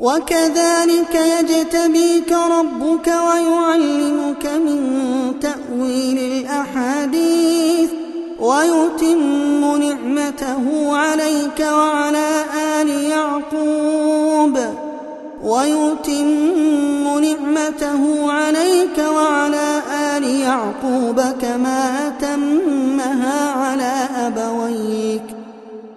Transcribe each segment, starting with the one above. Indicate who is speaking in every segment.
Speaker 1: وكذلك يجتبيك ربك ويعلمك من تأويل الأحاديث ويتم نعمته عليك وعلى آل يعقوب ويتم نعمته عليك وعلى آل يعقوب كما أتمها على أبويك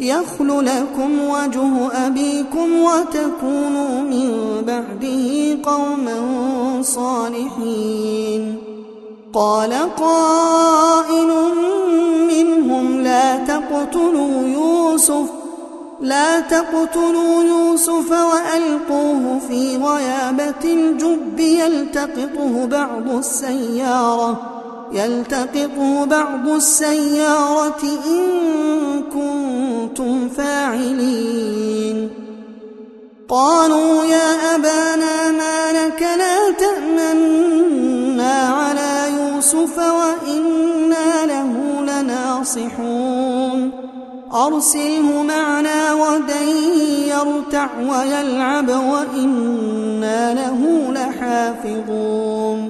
Speaker 1: يخل لكم وجه أبيكم وتكونوا من بعده قوما صالحين. قال قائل منهم لا تقتلوا يوسف لا تقتلوا يوسف وألقوه في غيابة الجب يلتقطه بعض السيارة. يلتقطه بعض السيارة إن كنتم فاعلين. قالوا يا أبانا ما لك لا تأمنا على يوسف وإنا له لناصحون. أرسله معنا غدا يرتع ويلعب وإنا له لحافظون.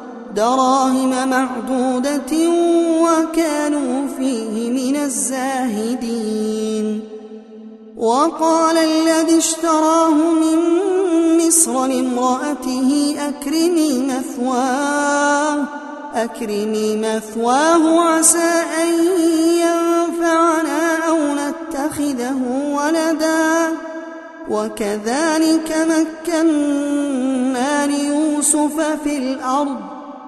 Speaker 1: دراهم معدودة وكانوا فيه من الزاهدين. وقال الذي اشتراه من مصر لامرأته أكرمي مثواه أكرمي مثواه عسى أن ينفعنا أو نتخذه ولدا. وكذلك مكنا ليوسف في الأرض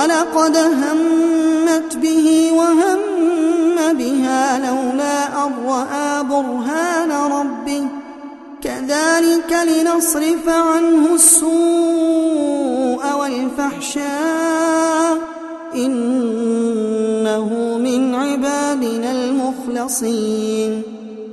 Speaker 1: ولقد همت به وهم بها لولا أن رأى برهان ربه. كذلك لنصرف عنه السوء والفحشاء. إنه من عبادنا المخلصين.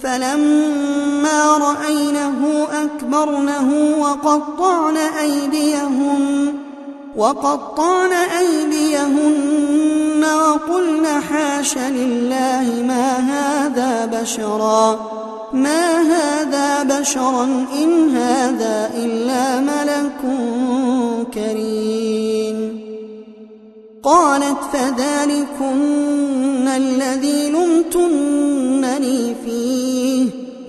Speaker 1: فلما رأينه أكبرنه وقطعن أيديهن وقطعن أيديهن حاش لله ما هذا بشرا ما هذا بشرا إن هذا إلا ملك كريم. قالت فذلكن الذي لمتنني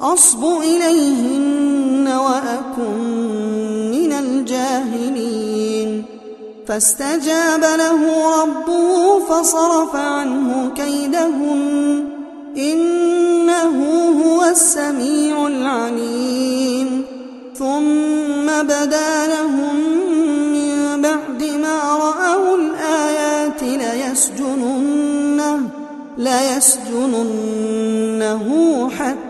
Speaker 1: أصب إليهن وأكن من الجاهلين. فاستجاب له ربه فصرف عنه كيدهن. إنه هو السميع العليم. ثم بدا لهم من بعد ما رأوا الآيات ليسجننه, ليسجننه حتى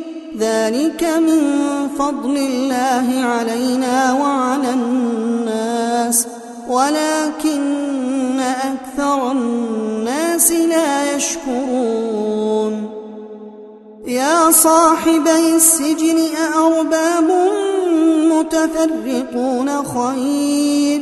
Speaker 1: ذلك من فضل الله علينا وعلى الناس ولكن أكثر الناس لا يشكرون. يا صاحبي السجن أأرباب متفرقون خير.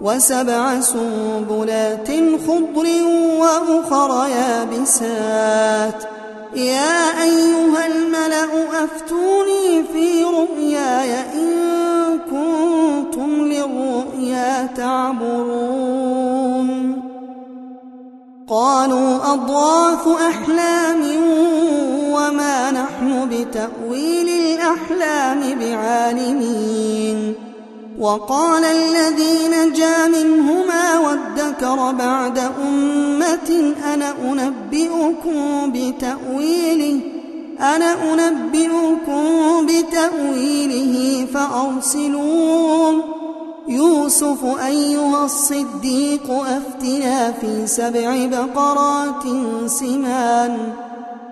Speaker 1: وسبع سنبلات خضر وأخر يابسات. يا أيها الملأ أفتوني في رؤياي إن كنتم للرؤيا تعبرون. قالوا أضواث أحلام وما نحن بتأويل الأحلام بعالمين. وقال الذي نجا منهما وادكر بعد أمة أنا أنبئكم بتأويله أنا أنبئكم بتأويله فأرسلون يوسف أيها الصديق أفتنا في سبع بقرات سمان.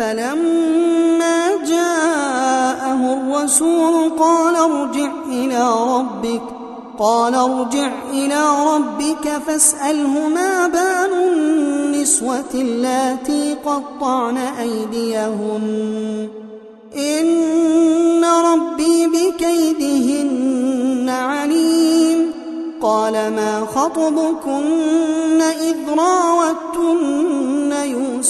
Speaker 1: فلما جاءه الرسول قال ارجع إلى ربك قال ارجع إلى ربك فاسأله ما بال النسوة اللاتي قطعن أيديهن. إن ربي بكيدهن عليم. قال ما خطبكن إذ راوتن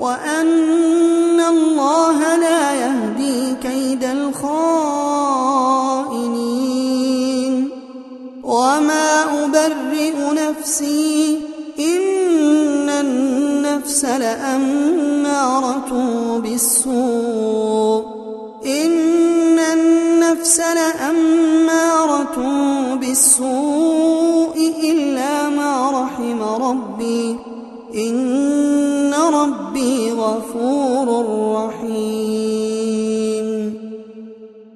Speaker 1: وأن الله لا يهدي كيد الخائنين. وما أبرئ نفسي إن النفس لأمارة بالسوء. إن النفس لأمارة بالسوء إلا ما رحم ربي. إن غفور رحيم.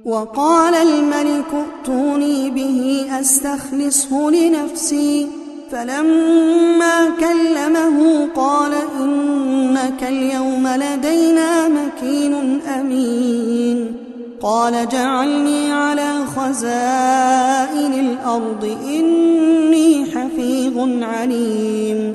Speaker 1: وقال الملك ائتوني به أستخلصه لنفسي. فلما كلمه قال إنك اليوم لدينا مكين أمين. قال جعلني على خزائن الأرض إني حفيظ عليم.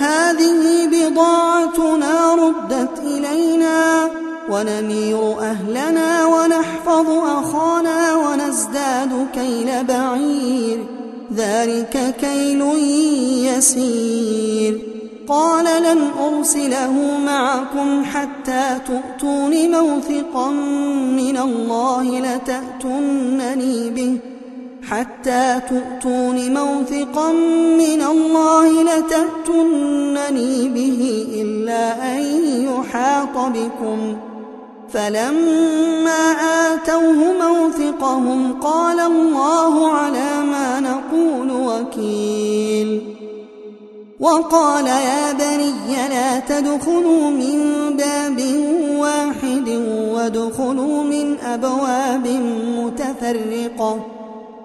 Speaker 1: هذه بضاعتنا ردت إلينا ونمير أهلنا ونحفظ أخانا ونزداد كيل بعير. ذلك كيل يسير. قال لن أرسله معكم حتى تؤتون موثقا من الله لتأتونني به. حتى تؤتون موثقا من الله لتأتونني به إلا أن يحاط بكم. فلما آتوه موثقهم قال الله على ما نقول وكيل. وقال يا بني لا تدخلوا من باب واحد وادخلوا من أبواب متفرقة.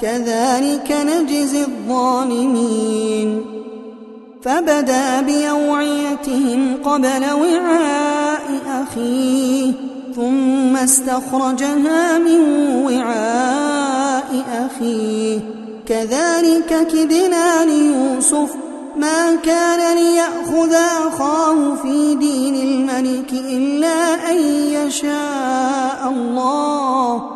Speaker 1: كذلك نجزي الظالمين. فبدا بأوعيتهم قبل وعاء أخيه ثم استخرجها من وعاء أخيه. كذلك كدنا ليوسف ما كان ليأخذ أخاه في دين الملك إلا أن يشاء الله.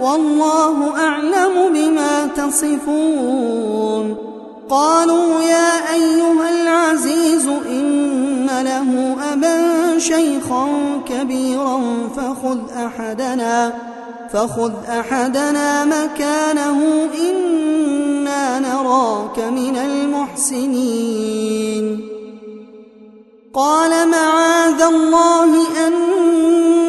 Speaker 1: والله أعلم بما تصفون. قالوا يا أيها العزيز إن له أبا شيخا كبيرا فخذ أحدنا فخذ أحدنا مكانه إنا نراك من المحسنين. قال معاذ الله أن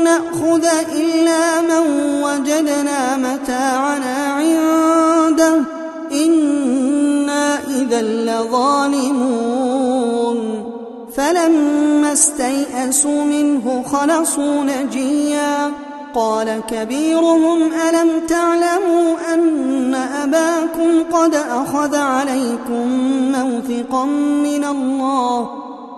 Speaker 1: نأخذ إلا من وجدنا متاعنا عنده. إنا إذا لظالمون. فلما استيئسوا منه خلصوا نجيا. قال كبيرهم ألم تعلموا أن أباكم قد أخذ عليكم موثقا من الله؟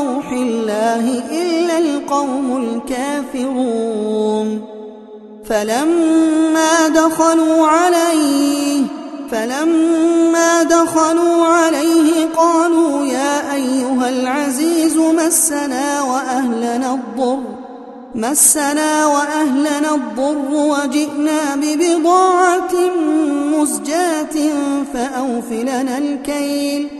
Speaker 1: روح الله إلا القوم الكافرون. فلما دخلوا عليه فلما دخلوا عليه قالوا يا أيها العزيز مسنا وأهلنا الضر مسنا وأهلنا الضر وجئنا ببضاعة مزجاة فأوفلنا الكيل.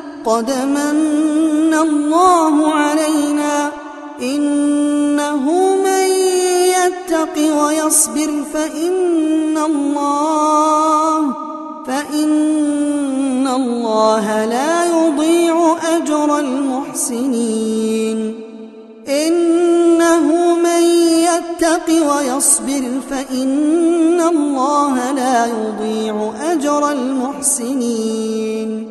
Speaker 1: قد من الله علينا إنه من يتق ويصبر فإن الله فإن الله لا يضيع أجر المحسنين إنه من يتق ويصبر فإن الله لا يضيع أجر المحسنين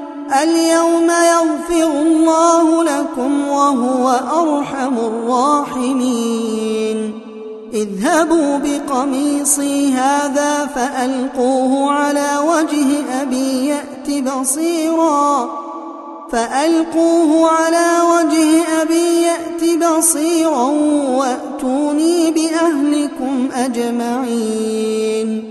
Speaker 1: يغفر الله لكم وهو أرحم الراحمين. اذهبوا بقميصي هذا فألقوه على وجه أبي يأت بصيراً. فألقوه على وجه أبي يأت بصيرا وأتوني بأهلكم أجمعين.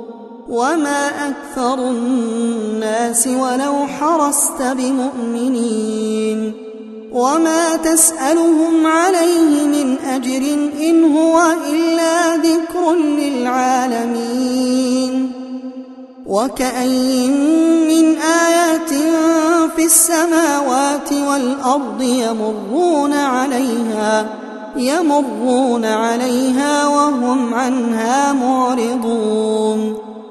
Speaker 1: وما أكثر الناس ولو حرصت بمؤمنين وما تسألهم عليه من أجر إن هو إلا ذكر للعالمين وكأي من آيات في السماوات والأرض يمرون عليها يمرون عليها وهم عنها معرضون